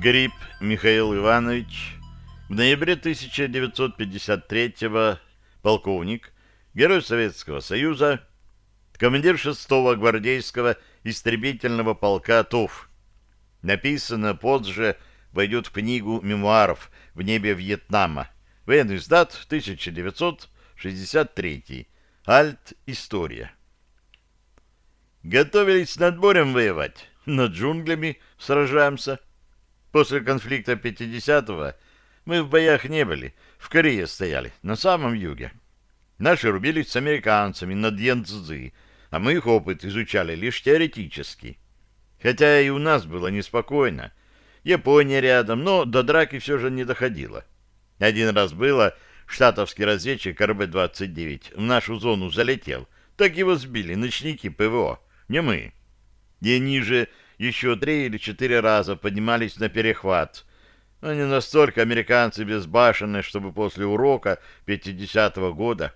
Гриб Михаил Иванович, в ноябре 1953 полковник, Герой Советского Союза, командир 6-го гвардейского истребительного полка ТОВ. Написано позже, войдет в книгу мемуаров «В небе Вьетнама». Военный сдат 1963. Альт. История. Готовились над морем воевать, над джунглями сражаемся. После конфликта 50-го мы в боях не были, в Корее стояли, на самом юге. Наши рубились с американцами над Янцзы, а мы их опыт изучали лишь теоретически. Хотя и у нас было неспокойно. Япония рядом, но до драки все же не доходило. Один раз было, штатовский разведчик РБ-29 в нашу зону залетел, так его сбили ночники ПВО, не мы. И ниже еще три или четыре раза поднимались на перехват. Но не настолько американцы безбашенные, чтобы после урока 50-го года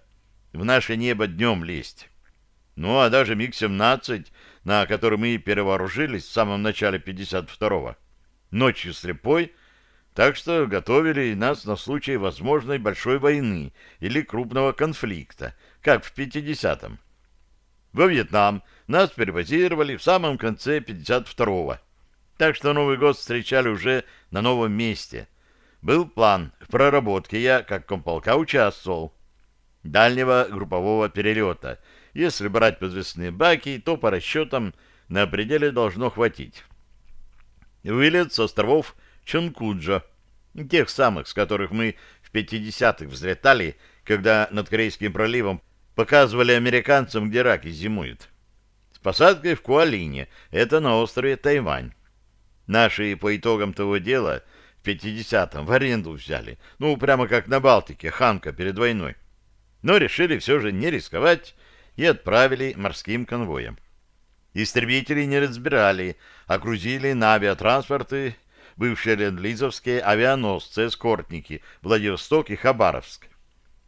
в наше небо днем лезть. Ну, а даже МиГ-17, на который мы перевооружились в самом начале 52-го, ночью слепой, так что готовили нас на случай возможной большой войны или крупного конфликта, как в 50-м. Во Вьетнам нас перебазировали в самом конце 52-го. Так что Новый год встречали уже на новом месте. Был план в проработке, я как комполка участвовал. Дальнего группового перелета. Если брать подвесные баки, то по расчетам на пределе должно хватить. Вылет с островов Чонкуджа, тех самых, с которых мы в 50-х взлетали, когда над Корейским проливом показывали американцам, где раки зимуют. Посадкой в Куалине, это на острове Тайвань. Наши по итогам того дела в 50-м в аренду взяли, ну, прямо как на Балтике, Ханка перед войной. Но решили все же не рисковать и отправили морским конвоем. Истребители не разбирали, окрузили на авиатранспорты бывшие ленд-лизовские авианосцы-эскортники Владивосток и Хабаровск.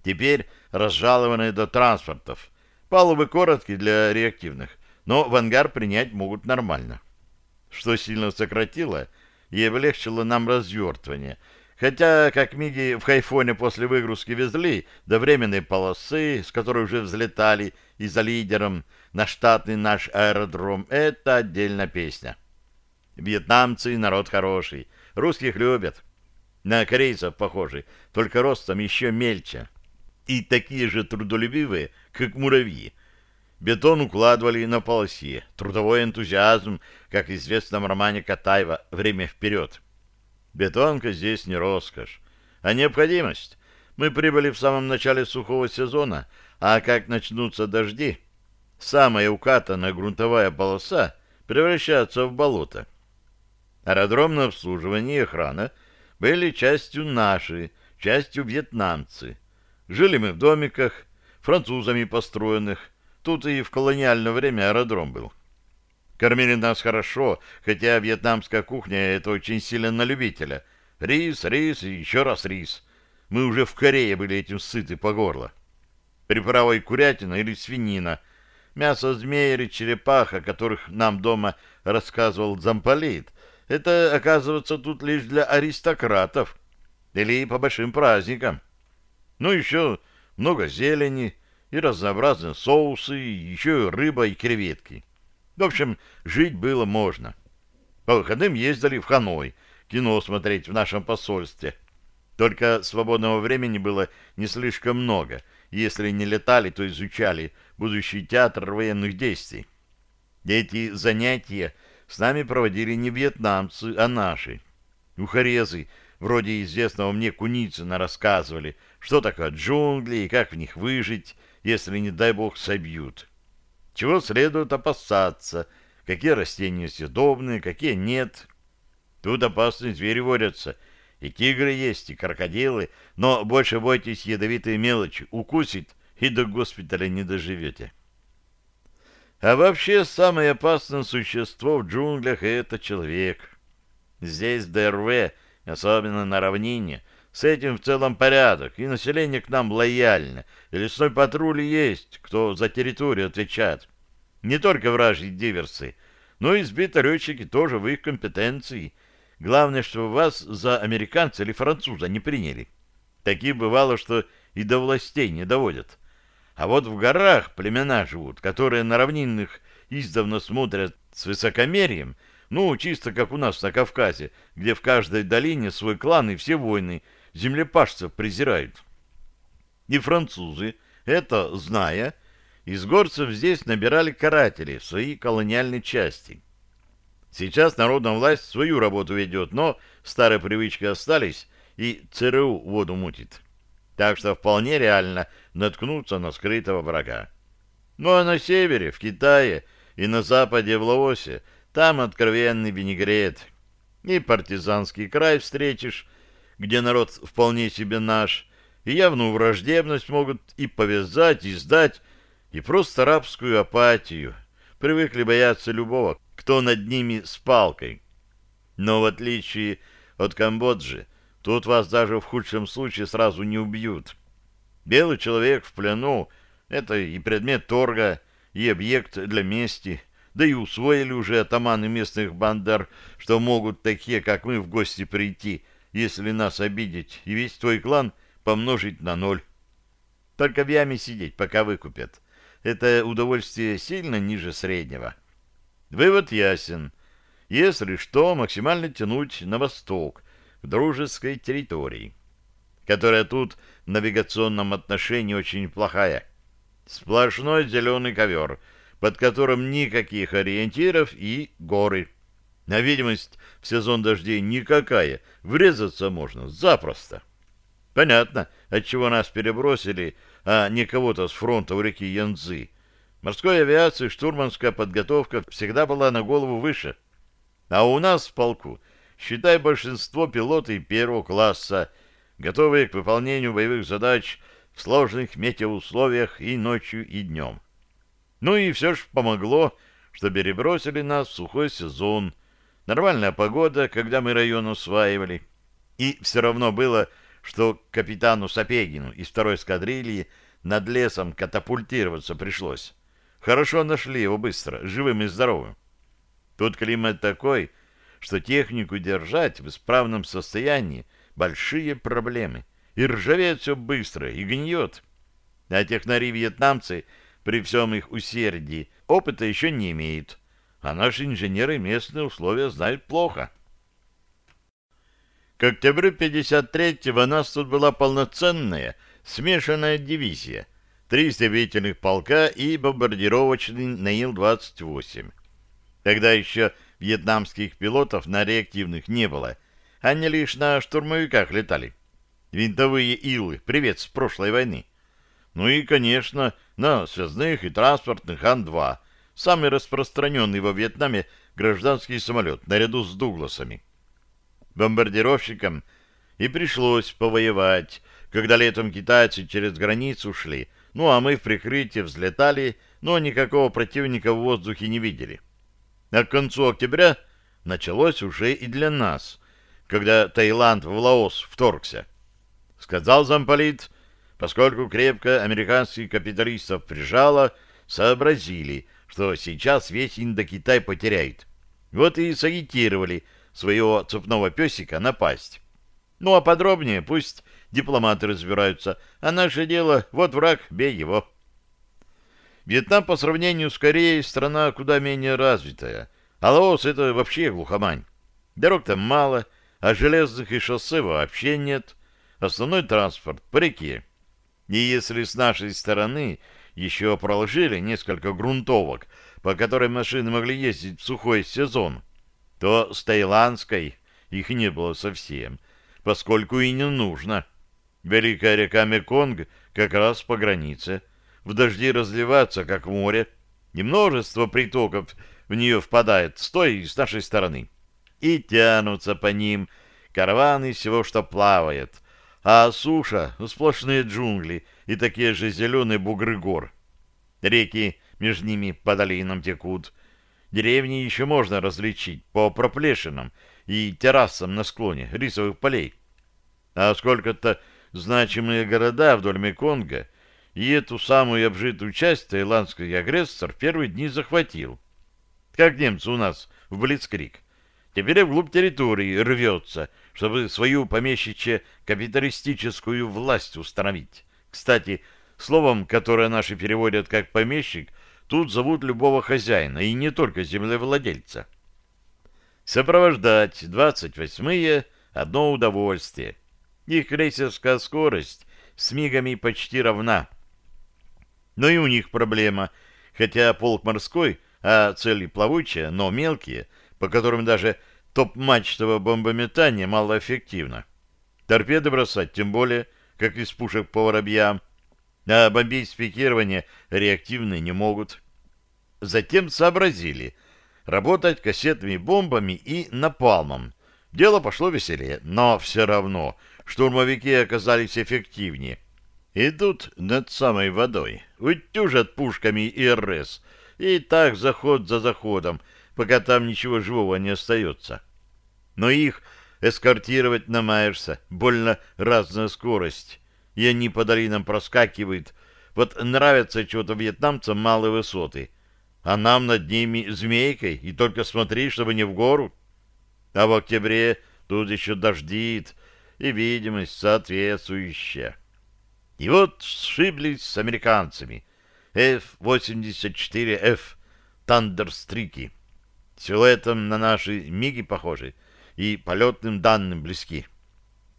Теперь разжалованные до транспортов. Палубы короткие для реактивных, но в ангар принять могут нормально. Что сильно сократило и облегчило нам развертывание. Хотя, как миги в Хайфоне после выгрузки везли до временной полосы, с которой уже взлетали, и за лидером на штатный наш аэродром, это отдельная песня. Вьетнамцы народ хороший, русских любят. На корейцев похожи, только ростом еще мельче и такие же трудолюбивые, как муравьи. Бетон укладывали на полосе. Трудовой энтузиазм, как в известном романе Катаева «Время вперед». Бетонка здесь не роскошь, а необходимость. Мы прибыли в самом начале сухого сезона, а как начнутся дожди, самая укатанная грунтовая полоса превращается в болото. Аэродромное обслуживание и охрана были частью нашей, частью вьетнамцы. Жили мы в домиках, французами построенных. Тут и в колониальное время аэродром был. Кормили нас хорошо, хотя вьетнамская кухня — это очень сильно на любителя. Рис, рис и еще раз рис. Мы уже в Корее были этим сыты по горло. Приправой курятина или свинина. Мясо змеи или черепах, о которых нам дома рассказывал замполит, это, оказывается, тут лишь для аристократов или по большим праздникам. Ну, еще много зелени и разнообразные соусы, еще и рыба и креветки. В общем, жить было можно. По выходным ездили в Ханой, кино смотреть в нашем посольстве. Только свободного времени было не слишком много. Если не летали, то изучали будущий театр военных действий. Эти занятия с нами проводили не вьетнамцы, а наши. Ухарезы, вроде известного мне Куницына, рассказывали, что такое джунгли и как в них выжить, если, не дай бог, собьют. Чего следует опасаться, какие растения съедобные, какие нет. Тут опасные звери водятся, и тигры есть, и крокодилы, но больше бойтесь ядовитой мелочи, укусит, и до госпиталя не доживете. А вообще самое опасное существо в джунглях — это человек. Здесь ДРВ, особенно на равнине, с этим в целом порядок, и население к нам лояльно, и лесной патруль есть, кто за территорию отвечает. Не только вражьи диверсы, но и сбитолетчики тоже в их компетенции. Главное, что вас за американца или француза не приняли. Таких бывало, что и до властей не доводят. А вот в горах племена живут, которые на равнинных издавна смотрят с высокомерием, ну, чисто как у нас на Кавказе, где в каждой долине свой клан и все войны землепашцев презирают. И французы, это зная, из горцев здесь набирали каратели в свои колониальные части. Сейчас народная власть свою работу ведет, но старые привычки остались, и ЦРУ воду мутит. Так что вполне реально наткнуться на скрытого врага. Ну а на севере, в Китае и на западе, в Лаосе, там откровенный винегрет. И партизанский край встретишь, где народ вполне себе наш, и явную враждебность могут и повязать, и сдать, и просто рабскую апатию. Привыкли бояться любого, кто над ними с палкой. Но в отличие от Камбоджи, тут вас даже в худшем случае сразу не убьют. Белый человек в плену — это и предмет торга, и объект для мести, да и усвоили уже атаманы местных бандер, что могут такие, как мы, в гости прийти, если нас обидеть, и весь твой клан помножить на ноль. Только в яме сидеть, пока выкупят. Это удовольствие сильно ниже среднего. Вывод ясен. Если что, максимально тянуть на восток, к дружеской территории, которая тут в навигационном отношении очень плохая. Сплошной зеленый ковер, под которым никаких ориентиров и горы. На видимость в сезон дождей никакая, врезаться можно запросто. Понятно, отчего нас перебросили, а не кого-то с фронта у реки Янцзы. Морской авиации штурманская подготовка всегда была на голову выше. А у нас в полку, считай, большинство пилоты первого класса, готовые к выполнению боевых задач в сложных метеоусловиях и ночью, и днем. Ну и все ж помогло, что перебросили нас в сухой сезон. Нормальная погода, когда мы район усваивали. И все равно было, что капитану Сапегину из второй эскадрильи над лесом катапультироваться пришлось. Хорошо нашли его быстро, живым и здоровым. Тут климат такой, что технику держать в исправном состоянии большие проблемы. И ржавеет все быстро, и гниет. А технари-вьетнамцы, при всем их усердии, опыта еще не имеют. А наши инженеры местные условия знают плохо. К октябрю 53-го у нас тут была полноценная смешанная дивизия — три истребительных полка и бомбардировочный Наил-28. Тогда еще вьетнамских пилотов на реактивных не было. Они лишь на штурмовиках летали. Винтовые Илы, привет с прошлой войны. Ну и, конечно, на связных и транспортных Ан-2, самый распространенный во Вьетнаме гражданский самолет, наряду с Дугласами. Бомбардировщикам и пришлось повоевать, когда летом китайцы через границу шли, ну а мы в прикрытии взлетали, но никакого противника в воздухе не видели. А к концу октября началось уже и для нас, когда Таиланд в Лаос вторгся. Сказал замполит, поскольку крепко американских капиталистов прижало, сообразили, что сейчас весь Индокитай потеряет. Вот и сагитировали своего цепного песика напасть. Ну а подробнее пусть дипломаты разбираются, а наше дело — вот враг, бей его. Вьетнам по сравнению с Кореей страна куда менее развитая, а Лаос — это вообще глухомань. Дорог там мало, а железных и шоссе вообще нет. Основной транспорт по реке. И если с нашей стороны еще проложили несколько грунтовок, по которым машины могли ездить в сухой сезон, то с таиландской их не было совсем, поскольку и не нужно. Великая река Меконг как раз по границе. В дожди разливаться, как море, и множество притоков в нее впадает с той и с нашей стороны. И тянутся по ним караваны всего, что плавает. А суша — сплошные джунгли и такие же зеленые бугры гор. Реки между ними по долинам текут. Деревни еще можно различить по проплешинам и террасам на склоне рисовых полей. А сколько-то значимые города вдоль Меконга, и эту самую обжитую часть таиландский агрессор в первые дни захватил. Как немцы у нас в Блицкрик. Теперь вглубь территории рвется, чтобы свою помещичье-капиталистическую власть установить. Кстати, словом, которое наши переводят как «помещик», тут зовут любого хозяина, и не только землевладельца. Сопровождать 28-е — одно удовольствие. Их крейсерская скорость с мигами почти равна. Но и у них проблема, хотя полк морской, а цели плавучие, но мелкие, по которым даже топ-мачтовое бомбометание малоэффективно. Торпеды бросать, тем более, как из пушек по воробьям, а бомбить с пикирования реактивные не могут. Затем сообразили работать кассетными бомбами и напалмом. Дело пошло веселее, но все равно штурмовики оказались эффективнее. Идут над самой водой, утюжат пушками ИРС, и так заход за заходом, пока там ничего живого не остается. Но их эскортировать намаешься, больно разная скорость, и они по долинам проскакивают. Вот нравятся чего-то вьетнамцам малые высоты, а нам над ними змейкой, и только смотри, чтобы не в гору. А в октябре тут еще дождит, и видимость соответствующая. И вот сшиблись с американцами. F-84F Тандерстрики. Силуэтом на наши миги похожи и полетным данным близки.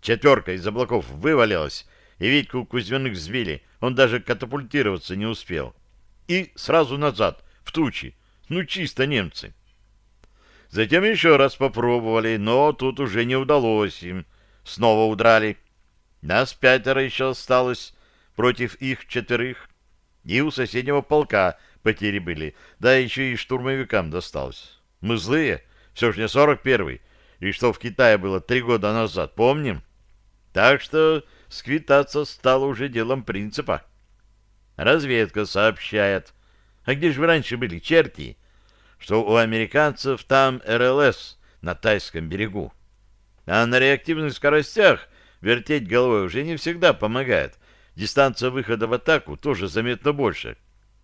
Четверка из облаков вывалилась, и Витьку Кузьминых сбили. Он даже катапультироваться не успел. И сразу назад, в тучи. Ну, чисто немцы. Затем еще раз попробовали, но тут уже не удалось им. Снова удрали. Нас пятеро еще осталось против их четверых. И у соседнего полка потери были, да еще и штурмовикам досталось. Мы злые, все же не сорок первый, и что в Китае было три года назад, помним? Так что сквитаться стало уже делом принципа. Разведка сообщает. А где же вы раньше были, черти? Что у американцев там РЛС на тайском берегу. А на реактивных скоростях вертеть головой уже не всегда помогает. Дистанция выхода в атаку тоже заметно больше.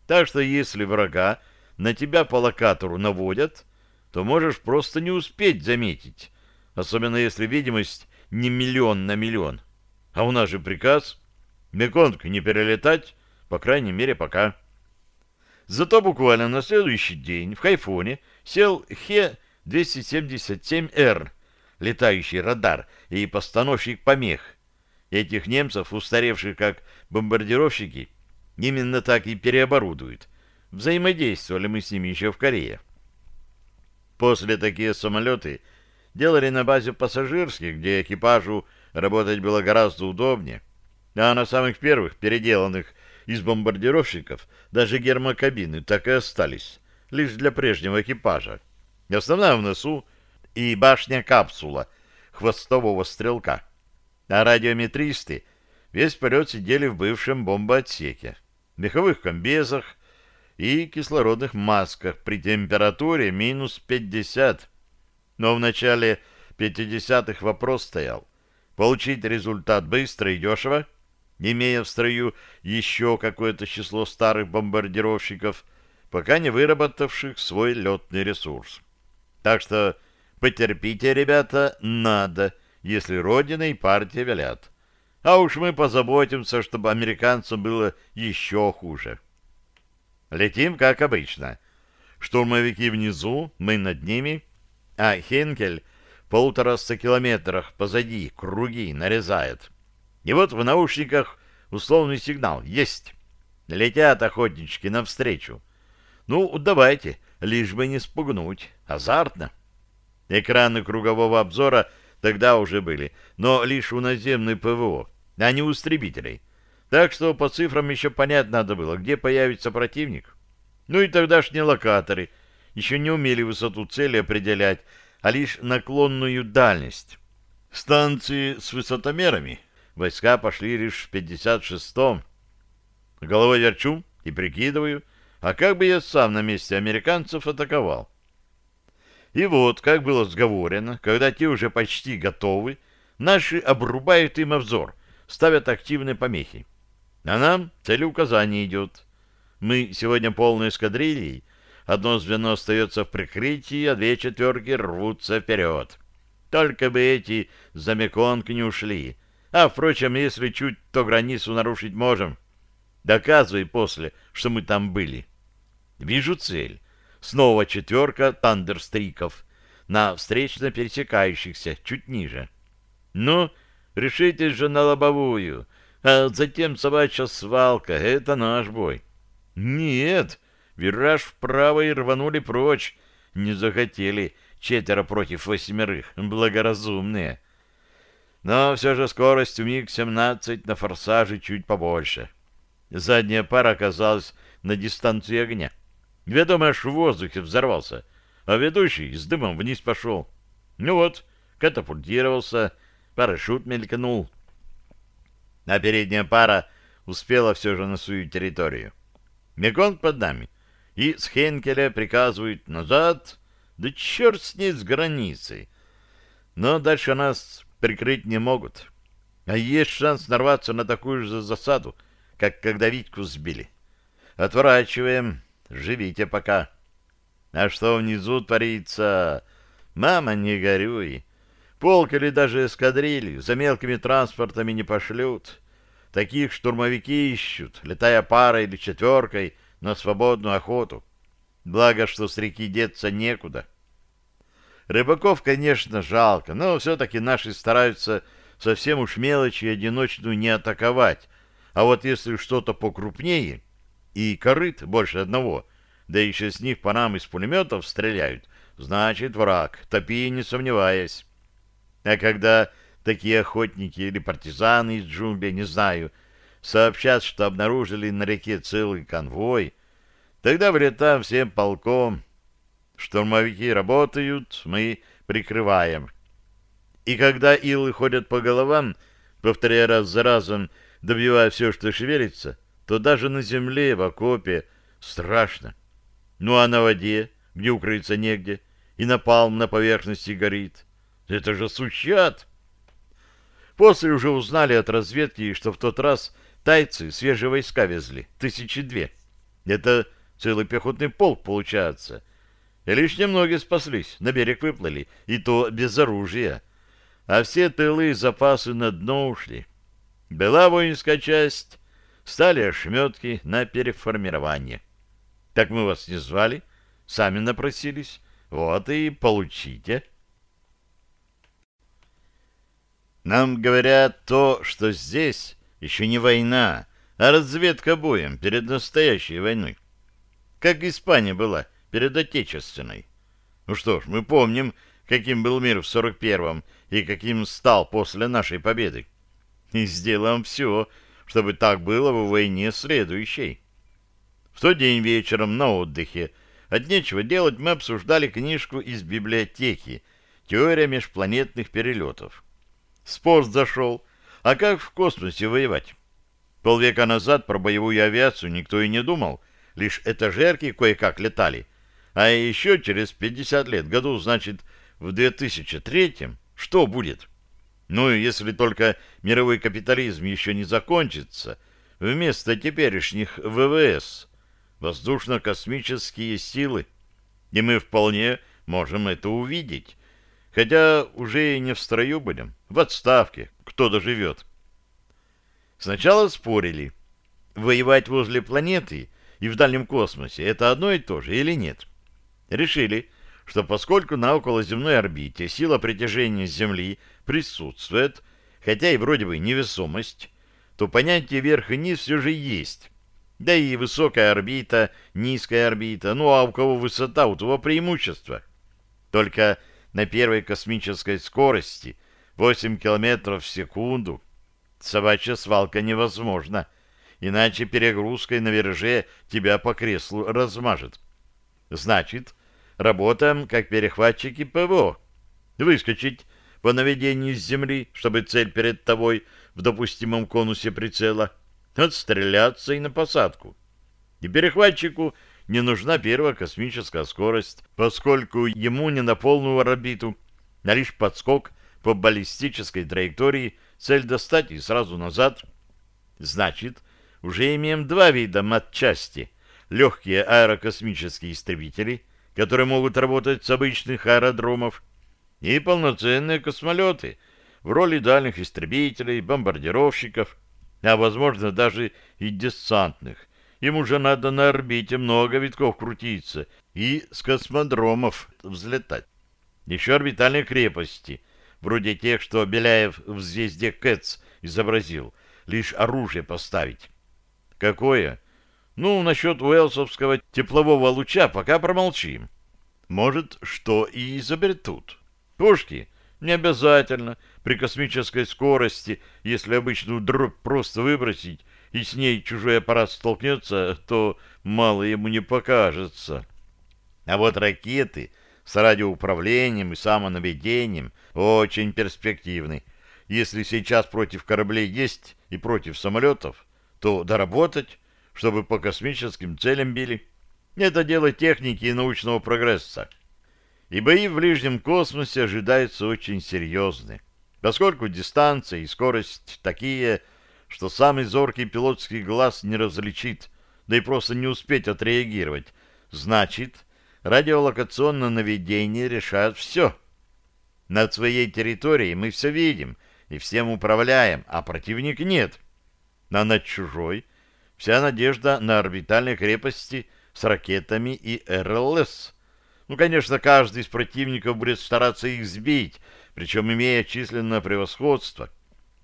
Так что если врага на тебя по локатору наводят, то можешь просто не успеть заметить, особенно если видимость не миллион на миллион. А у нас же приказ Меконг не перелетать, по крайней мере, пока. Зато буквально на следующий день в Хайфоне сел Хе-277Р, летающий радар и постановщик помех. Этих немцев, устаревших как бомбардировщики, именно так и переоборудуют. Взаимодействовали мы с ними еще в Корее. После такие самолеты делали на базе пассажирских, где экипажу работать было гораздо удобнее, а на самых первых, переделанных из бомбардировщиков, даже гермокабины так и остались, лишь для прежнего экипажа. Основная в носу и башня-капсула хвостового стрелка. А радиометристы весь полет сидели в бывшем бомбоотсеке, в меховых комбезах и кислородных масках при температуре минус 50. Но в начале 50-х вопрос стоял. Получить результат быстро и дешево, имея в строю еще какое-то число старых бомбардировщиков, пока не выработавших свой летный ресурс. Так что Потерпите, ребята, надо, если Родина и партия велят. А уж мы позаботимся, чтобы американцам было еще хуже. Летим, как обычно. Штурмовики внизу, мы над ними, а Хенкель в полутораста километрах позади круги нарезает. И вот в наушниках условный сигнал есть. Летят охотнички навстречу. Ну, давайте, лишь бы не спугнуть. Азартно. Экраны кругового обзора тогда уже были, но лишь у наземной ПВО, а не у истребителей. Так что по цифрам еще понять надо было, где появится противник. Ну и тогдашние локаторы еще не умели высоту цели определять, а лишь наклонную дальность. Станции с высотомерами войска пошли лишь в 56-м. Головой верчу и прикидываю, а как бы я сам на месте американцев атаковал. И вот, как было сговорено, когда те уже почти готовы, наши обрубают им обзор, ставят активные помехи. А нам целеуказание идет. Мы сегодня полной эскадрильей одно звено остается в прикрытии, а две четверки рвутся вперед. Только бы эти за Меконг не ушли. А, впрочем, если чуть, то границу нарушить можем. Доказывай после, что мы там были. Вижу цель. Снова четверка тандерстриков на встречно пересекающихся чуть ниже. Ну, решитесь же на лобовую, а затем собачья свалка — это наш бой. Нет, вираж вправо и рванули прочь. Не захотели четверо против восьмерых, благоразумные. Но все же скорость у МиГ-17 на форсаже чуть побольше. Задняя пара оказалась на дистанции огня. Ведомый аж в воздухе взорвался, а ведущий с дымом вниз пошел. Ну вот, катапультировался, парашют мелькнул. А передняя пара успела все же на свою территорию. Меконг под нами, и с Хенкеля приказывают назад, да черт с ней с границей. Но дальше нас прикрыть не могут. А есть шанс нарваться на такую же засаду, как когда Витьку сбили. Отворачиваем, живите пока. А что внизу творится? Мама, не горюй. Полк или даже эскадрилью за мелкими транспортами не пошлют. Таких штурмовики ищут, летая парой или четверкой на свободную охоту. Благо, что с реки деться некуда. Рыбаков, конечно, жалко, но все-таки наши стараются совсем уж мелочи одиночную не атаковать. А вот если что-то покрупнее и корыт больше одного, да еще с них по нам из пулеметов стреляют, значит враг, топи не сомневаясь. А когда такие охотники или партизаны из джунглей, не знаю, сообщат, что обнаружили на реке целый конвой, тогда вылетаем всем полком. Штурмовики работают, мы прикрываем. И когда илы ходят по головам, повторяя раз за разом, добивая все, что шевелится, то даже на земле, в окопе, страшно. Ну а на воде, где укрыться негде, и напалм на поверхности горит. Это же сущат! После уже узнали от разведки, что в тот раз тайцы свежие войска везли, тысячи две. Это целый пехотный полк получается. И лишь немногие спаслись, на берег выплыли, и то без оружия. А все тылы и запасы на дно ушли. Была воинская часть, стали ошметки на переформирование. Так мы вас не звали, сами напросились, вот и получите. Нам говорят то, что здесь еще не война, а разведка боем перед настоящей войной. Как Испания была перед Отечественной. Ну что ж, мы помним, каким был мир в 41-м и каким стал после нашей победы. И сделаем все, чтобы так было в войне следующей. В тот день вечером на отдыхе от нечего делать мы обсуждали книжку из библиотеки «Теория межпланетных перелетов». Спор зашел. А как в космосе воевать? Полвека назад про боевую авиацию никто и не думал. Лишь этажерки кое-как летали. А еще через 50 лет, году, значит, в 2003-м, что будет? Ну, если только мировой капитализм еще не закончится, вместо теперешних ВВС, воздушно-космические силы. И мы вполне можем это увидеть. Хотя уже и не в строю будем, в отставке, кто доживет. Сначала спорили, воевать возле планеты и в дальнем космосе это одно и то же или нет. Решили, что поскольку на околоземной орбите сила притяжения Земли присутствует, хотя и вроде бы невесомость, то понятие верх и низ все же есть. Да и высокая орбита, низкая орбита, ну а у кого высота, у того преимущество. Только на первой космической скорости 8 километров в секунду собачья свалка невозможна, иначе перегрузкой на вираже тебя по креслу размажет. Значит, работаем как перехватчики ПВО. Выскочить по наведению с земли, чтобы цель перед тобой в допустимом конусе прицела, отстреляться и на посадку. И перехватчику не нужна первая космическая скорость, поскольку ему не на полную орбиту, а лишь подскок по баллистической траектории, цель достать и сразу назад. Значит, уже имеем два вида матчасти. легкие аэрокосмические истребители, которые могут работать с обычных аэродромов, и полноценные космолеты в роли дальних истребителей, бомбардировщиков, а, возможно, даже и десантных. Им уже надо на орбите много витков крутиться и с космодромов взлетать. Еще орбитальные крепости, вроде тех, что Беляев в «Звезде Кэтс» изобразил, лишь оружие поставить. Какое? Ну, насчет уэлсовского теплового луча пока промолчим. Может, что и изобретут. Пушки? Не обязательно. При космической скорости, если обычную дробь просто выбросить, и с ней чужой аппарат столкнется, то мало ему не покажется. А вот ракеты с радиоуправлением и самонаведением очень перспективны. Если сейчас против кораблей есть и против самолетов, то доработать, чтобы по космическим целям били. Это дело техники и научного прогресса. И бои в ближнем космосе ожидаются очень серьезные, поскольку дистанция и скорость такие, что самый зоркий пилотский глаз не различит, да и просто не успеть отреагировать. Значит, радиолокационное наведение решает все. Над своей территорией мы все видим и всем управляем, а противник нет. А над чужой вся надежда на орбитальные крепости с ракетами и РЛС. Ну, конечно, каждый из противников будет стараться их сбить, причем имея численное превосходство,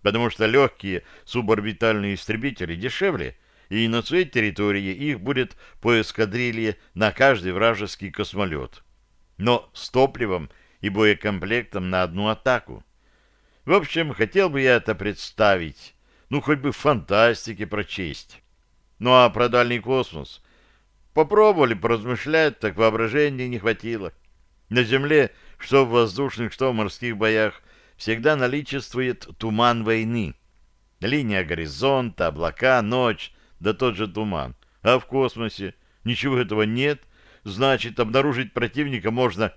потому что легкие суборбитальные истребители дешевле, и на своей территории их будет по эскадрилье на каждый вражеский космолет. Но с топливом и боекомплектом на одну атаку. В общем, хотел бы я это представить, ну, хоть бы в фантастике прочесть. Ну, а про дальний космос Попробовали поразмышлять, так воображения не хватило. На Земле, что в воздушных, что в морских боях, всегда наличествует туман войны. Линия горизонта, облака, ночь, да тот же туман. А в космосе ничего этого нет, значит, обнаружить противника можно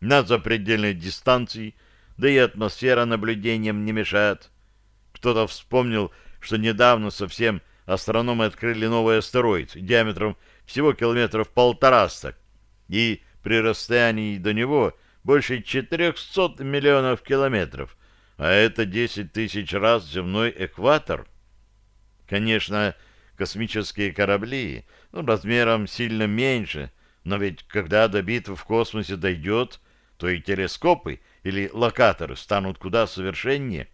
на запредельной дистанции, да и атмосфера наблюдением не мешает. Кто-то вспомнил, что недавно совсем астрономы открыли новый астероид диаметром всего километров полтораста, и при расстоянии до него больше 400 миллионов километров, а это 10 тысяч раз земной экватор. Конечно, космические корабли ну, размером сильно меньше, но ведь когда до битвы в космосе дойдет, то и телескопы или локаторы станут куда совершеннее.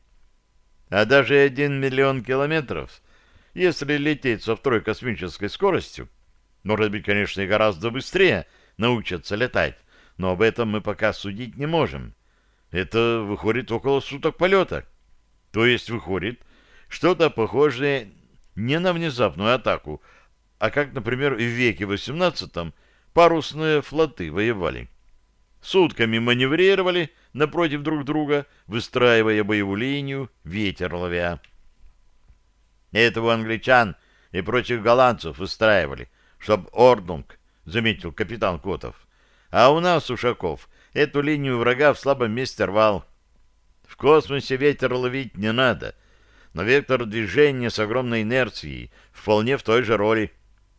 А даже один миллион километров, если лететь со второй космической скоростью, может быть, конечно, и гораздо быстрее научатся летать, но об этом мы пока судить не можем. Это выходит около суток полета. То есть выходит что-то похожее не на внезапную атаку, а как, например, в веке XVIII парусные флоты воевали. Сутками маневрировали напротив друг друга, выстраивая боевую линию, ветер ловя. Это у англичан и прочих голландцев выстраивали — чтоб Ordnung, — заметил капитан Котов. А у нас, Ушаков, эту линию врага в слабом месте рвал. В космосе ветер ловить не надо, но вектор движения с огромной инерцией вполне в той же роли.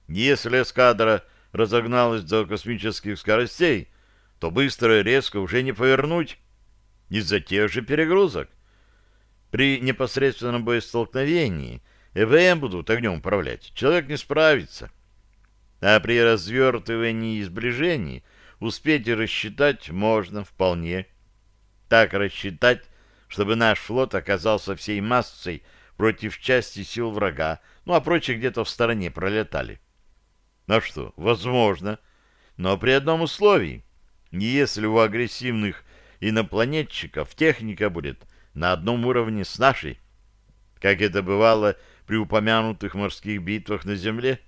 Если эскадра разогналась до космических скоростей, то быстро и резко уже не повернуть из-за тех же перегрузок. При непосредственном боестолкновении ЭВМ будут огнем управлять. Человек не справится а при развертывании и сближении успеть и рассчитать можно вполне. Так рассчитать, чтобы наш флот оказался всей массой против части сил врага, ну а прочие где-то в стороне пролетали. Ну что, возможно, но при одном условии. Если у агрессивных инопланетчиков техника будет на одном уровне с нашей, как это бывало при упомянутых морских битвах на Земле,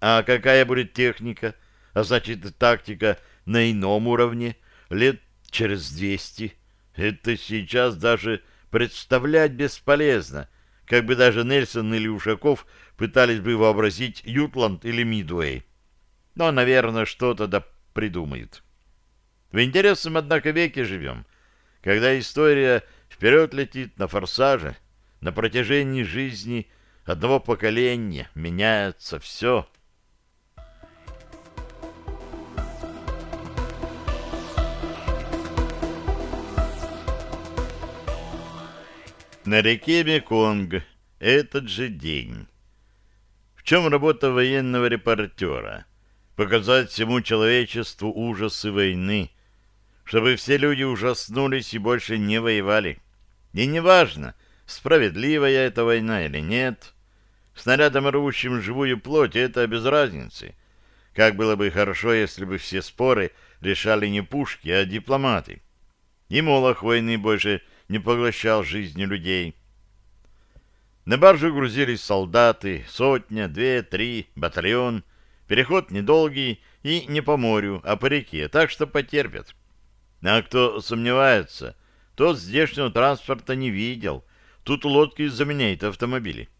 а какая будет техника, а значит и тактика на ином уровне, лет через двести? Это сейчас даже представлять бесполезно, как бы даже Нельсон или Ушаков пытались бы вообразить Ютланд или Мидуэй. Но, наверное, что-то да придумает. В интересном, однако, веке живем, когда история вперед летит на форсаже, на протяжении жизни одного поколения меняется все. На реке Меконг этот же день. В чем работа военного репортера? Показать всему человечеству ужасы войны, чтобы все люди ужаснулись и больше не воевали. И неважно, справедливая эта война или нет, снарядом рвущим живую плоть это без разницы. Как было бы хорошо, если бы все споры решали не пушки, а дипломаты. И молох войны больше не поглощал жизни людей. На баржу грузились солдаты, сотня, две, три, батальон. Переход недолгий и не по морю, а по реке, так что потерпят. А кто сомневается, тот здешнего транспорта не видел. Тут лодки заменяют автомобили.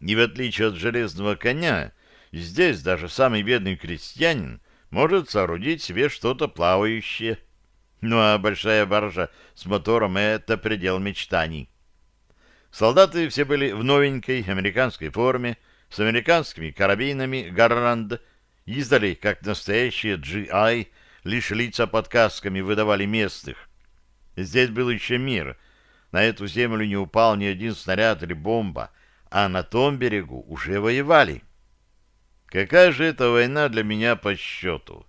И в отличие от железного коня, здесь даже самый бедный крестьянин может соорудить себе что-то плавающее. Ну а большая баржа с мотором — это предел мечтаний. Солдаты все были в новенькой американской форме, с американскими карабинами «Гарранд», издали, как настоящие GI, лишь лица под касками выдавали местных. Здесь был еще мир. На эту землю не упал ни один снаряд или бомба, а на том берегу уже воевали. Какая же это война для меня по счету?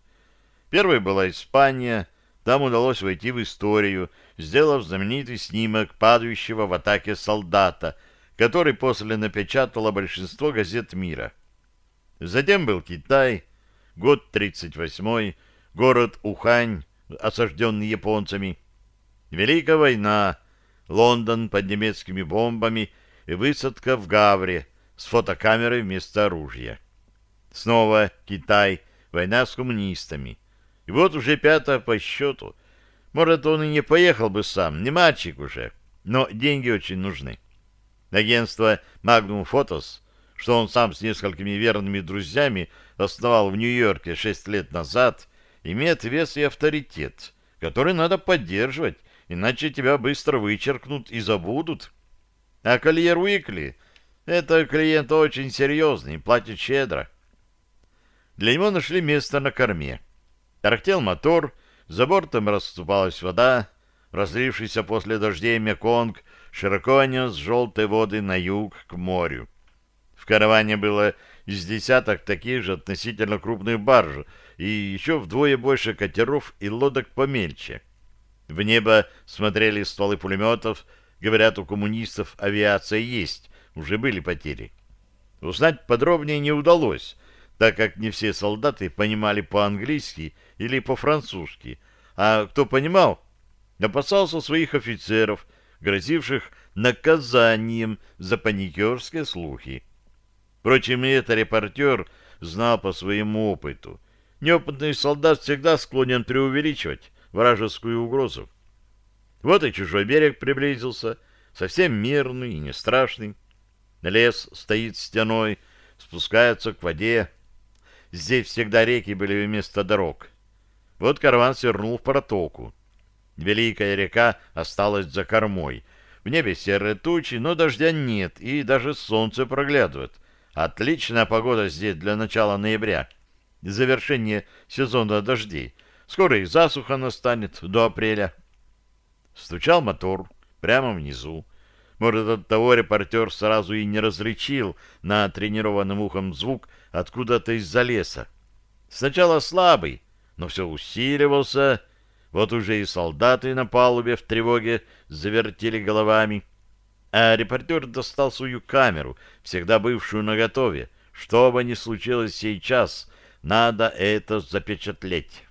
Первой была Испания — там удалось войти в историю, сделав знаменитый снимок падающего в атаке солдата, который после напечатало большинство газет мира. Затем был Китай, год 38-й, город Ухань, осажденный японцами, Великая война, Лондон под немецкими бомбами и высадка в Гавре с фотокамерой вместо оружия. Снова Китай, война с коммунистами. И вот уже пятое по счету. Может, он и не поехал бы сам, не мальчик уже, но деньги очень нужны. Агентство Magnum Photos, что он сам с несколькими верными друзьями основал в Нью-Йорке шесть лет назад, имеет вес и авторитет, который надо поддерживать, иначе тебя быстро вычеркнут и забудут. А Кольер Уикли — это клиент очень серьезный, платит щедро. Для него нашли место на корме. Тарахтел мотор, за бортом расступалась вода, разлившийся после дождей Меконг широко нес желтые воды на юг к морю. В караване было из десяток таких же относительно крупных барж и еще вдвое больше катеров и лодок помельче. В небо смотрели стволы пулеметов, говорят, у коммунистов авиация есть, уже были потери. Узнать подробнее не удалось, так как не все солдаты понимали по-английски или по-французски, а кто понимал, опасался своих офицеров, грозивших наказанием за паникерские слухи. Впрочем, и это репортер знал по своему опыту. Неопытный солдат всегда склонен преувеличивать вражескую угрозу. Вот и чужой берег приблизился, совсем мирный и не страшный. Лес стоит стеной, спускается к воде, Здесь всегда реки были вместо дорог. Вот караван свернул в протоку. Великая река осталась за кормой. В небе серые тучи, но дождя нет, и даже солнце проглядывает. Отличная погода здесь для начала ноября. Завершение сезона дождей. Скоро и засуха настанет до апреля. Стучал мотор прямо внизу. Может, от того репортер сразу и не различил на тренированном ухом звук, откуда-то из-за леса. Сначала слабый, но все усиливался. Вот уже и солдаты на палубе в тревоге завертели головами. А репортер достал свою камеру, всегда бывшую наготове. Что бы ни случилось сейчас, надо это запечатлеть.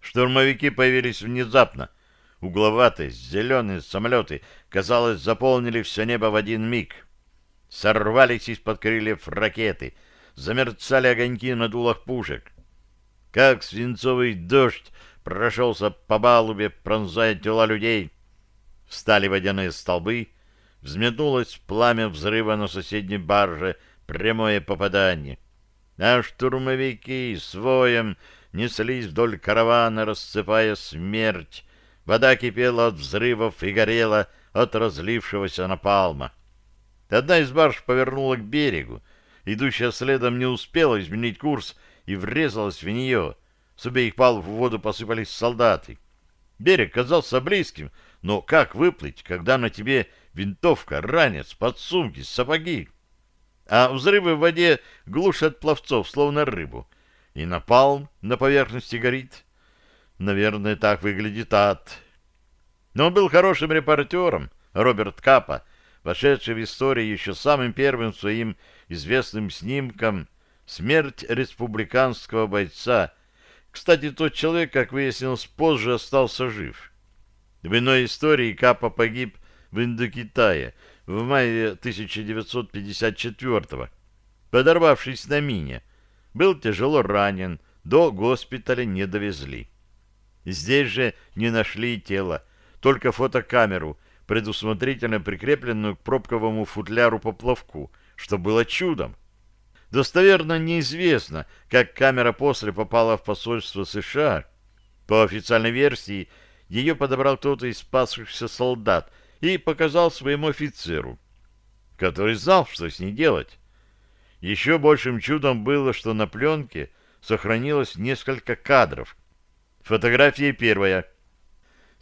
Штурмовики появились внезапно. Угловатые, зеленые самолеты, казалось, заполнили все небо в один миг сорвались из-под крыльев ракеты, замерцали огоньки на дулах пушек. Как свинцовый дождь прошелся по балубе, пронзая тела людей. Встали водяные столбы, взметнулось пламя взрыва на соседней барже, прямое попадание. А штурмовики с воем неслись вдоль каравана, рассыпая смерть. Вода кипела от взрывов и горела от разлившегося напалма. Одна из барж повернула к берегу. Идущая следом не успела изменить курс и врезалась в нее. С обеих палуб в воду посыпались солдаты. Берег казался близким, но как выплыть, когда на тебе винтовка, ранец, подсумки, сапоги. А взрывы в воде глушат пловцов, словно рыбу. И напалм на поверхности горит. Наверное, так выглядит ад. Но он был хорошим репортером, Роберт Капа, вошедший в историю еще самым первым своим известным снимком «Смерть республиканского бойца». Кстати, тот человек, как выяснилось, позже остался жив. В иной истории Капа погиб в Индокитае в мае 1954 подорвавшись на мине. Был тяжело ранен, до госпиталя не довезли. Здесь же не нашли тело, только фотокамеру, предусмотрительно прикрепленную к пробковому футляру поплавку, что было чудом. Достоверно неизвестно, как камера после попала в посольство США. По официальной версии, ее подобрал кто-то из спасшихся солдат и показал своему офицеру, который знал, что с ней делать. Еще большим чудом было, что на пленке сохранилось несколько кадров. Фотография первая.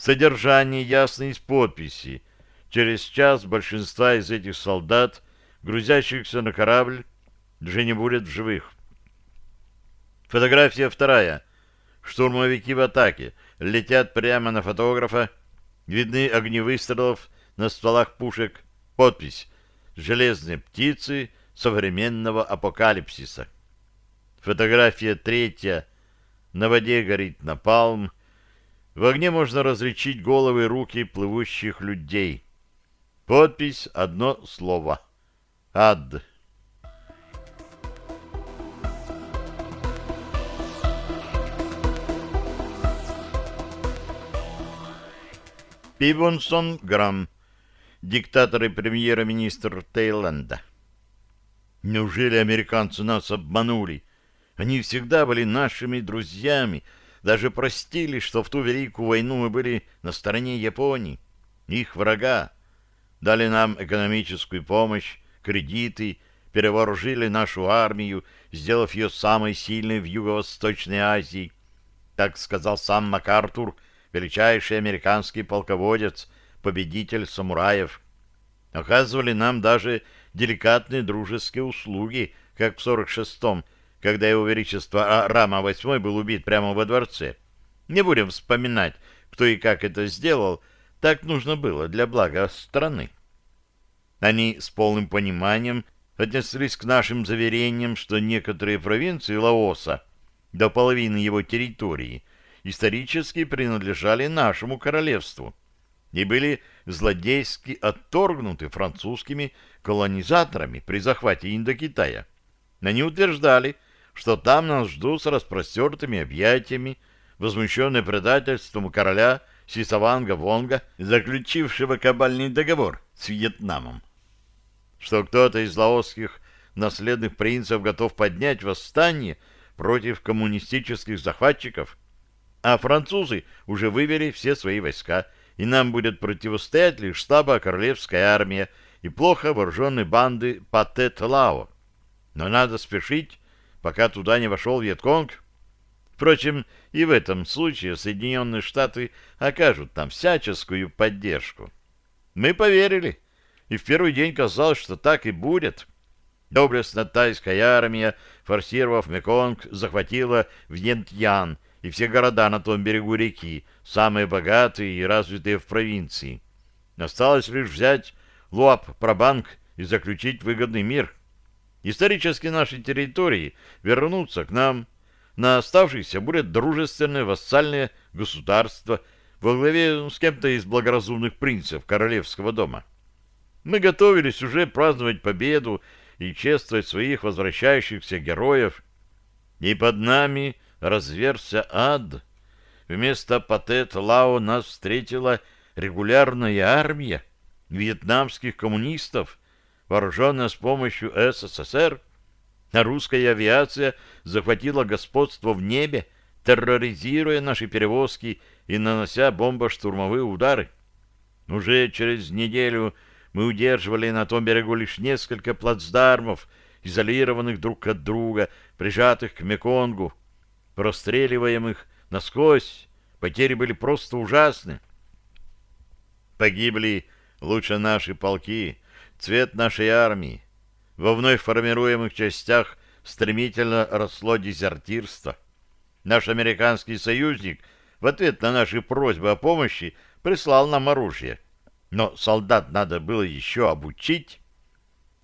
Содержание ясно из подписи. Через час большинства из этих солдат, грузящихся на корабль, уже не будет в живых. Фотография вторая. Штурмовики в атаке. Летят прямо на фотографа. Видны огни выстрелов на стволах пушек. Подпись. «Железные птицы современного апокалипсиса». Фотография третья. На воде горит напалм. В огне можно различить головы и руки плывущих людей. Подпись одно слово. Ад. Пибонсон Грамм, диктатор и премьер-министр Таиланда. Неужели американцы нас обманули? Они всегда были нашими друзьями, даже простили, что в ту Великую войну мы были на стороне Японии, их врага. Дали нам экономическую помощь, кредиты, перевооружили нашу армию, сделав ее самой сильной в Юго-Восточной Азии. Так сказал сам МакАртур, величайший американский полководец, победитель самураев. Оказывали нам даже деликатные дружеские услуги, как в 46-м, когда его величество Рама VIII был убит прямо во дворце. Не будем вспоминать, кто и как это сделал, так нужно было для блага страны. Они с полным пониманием отнеслись к нашим заверениям, что некоторые провинции Лаоса, до половины его территории, исторически принадлежали нашему королевству и были злодейски отторгнуты французскими колонизаторами при захвате Индокитая. Они утверждали, что там нас ждут с распростертыми объятиями, возмущенные предательством короля Сисаванга Вонга, заключившего кабальный договор с Вьетнамом. Что кто-то из лаосских наследных принцев готов поднять восстание против коммунистических захватчиков, а французы уже вывели все свои войска, и нам будет противостоять лишь штаба королевская армия и плохо вооруженные банды Патет-Лао. Но надо спешить, пока туда не вошел Вьетконг. Впрочем, и в этом случае Соединенные Штаты окажут нам всяческую поддержку. Мы поверили, и в первый день казалось, что так и будет. Доблестная тайская армия, форсировав Меконг, захватила Вьентьян и все города на том берегу реки, самые богатые и развитые в провинции. Осталось лишь взять Луап-Прабанк и заключить выгодный мир — Исторически наши территории вернутся к нам. На оставшихся будет дружественное вассальное государство во главе с кем-то из благоразумных принцев королевского дома. Мы готовились уже праздновать победу и чествовать своих возвращающихся героев. И под нами разверся ад. Вместо Патет Лао нас встретила регулярная армия вьетнамских коммунистов, вооруженная с помощью СССР, а русская авиация захватила господство в небе, терроризируя наши перевозки и нанося бомбо-штурмовые удары. Уже через неделю мы удерживали на том берегу лишь несколько плацдармов, изолированных друг от друга, прижатых к Меконгу, простреливаемых насквозь. Потери были просто ужасны. Погибли лучше наши полки, цвет нашей армии. Во вновь формируемых частях стремительно росло дезертирство. Наш американский союзник в ответ на наши просьбы о помощи прислал нам оружие. Но солдат надо было еще обучить.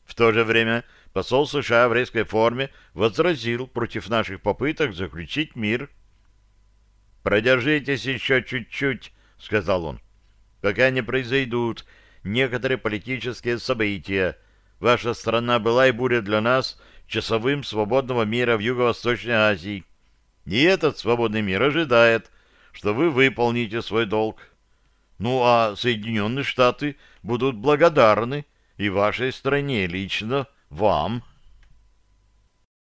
В то же время посол США в резкой форме возразил против наших попыток заключить мир. «Продержитесь еще чуть-чуть», — сказал он, — «пока не произойдут некоторые политические события. Ваша страна была и будет для нас часовым свободного мира в Юго-Восточной Азии. И этот свободный мир ожидает, что вы выполните свой долг. Ну, а Соединенные Штаты будут благодарны и вашей стране лично вам».